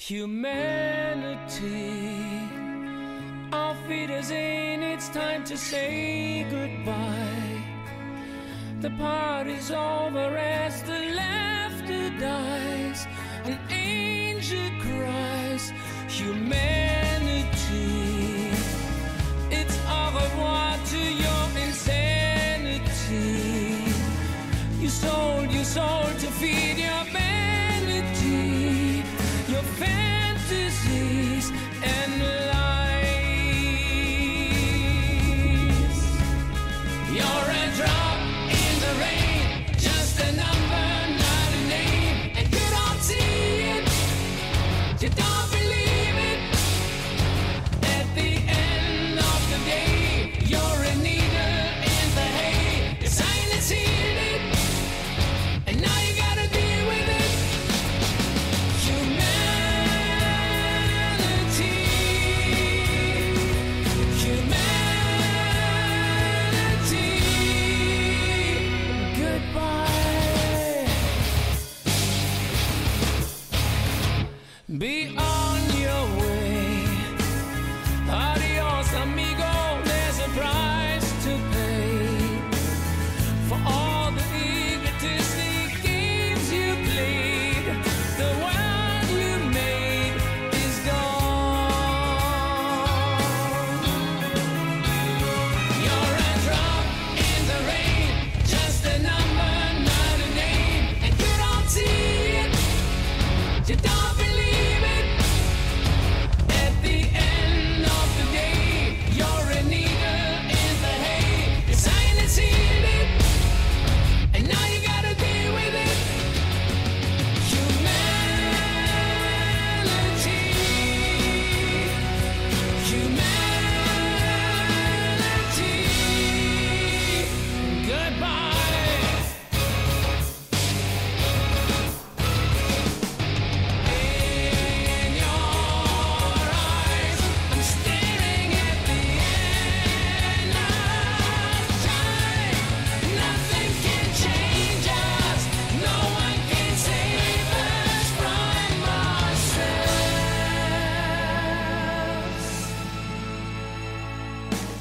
Humanity, our feet is in, it's time to say goodbye. The party's over as the laughter dies.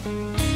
Bye.